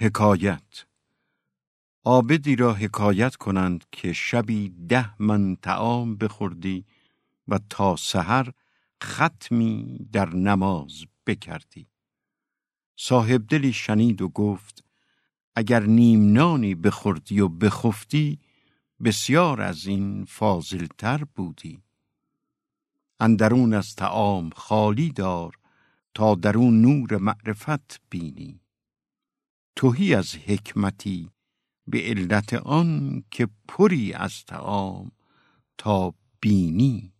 حکایت. عابدی را حکایت کنند که شبی ده من تعام بخوردی و تا سحر ختمی در نماز بکردی. صاحب دلی شنید و گفت اگر نیم نانی بخوردی و بخفتی بسیار از این فاضلتر بودی. اندرون از تعام خالی دار تا درون نور معرفت بینی. توهی از حکمتی به علت آن که پری از تعام تا بینی.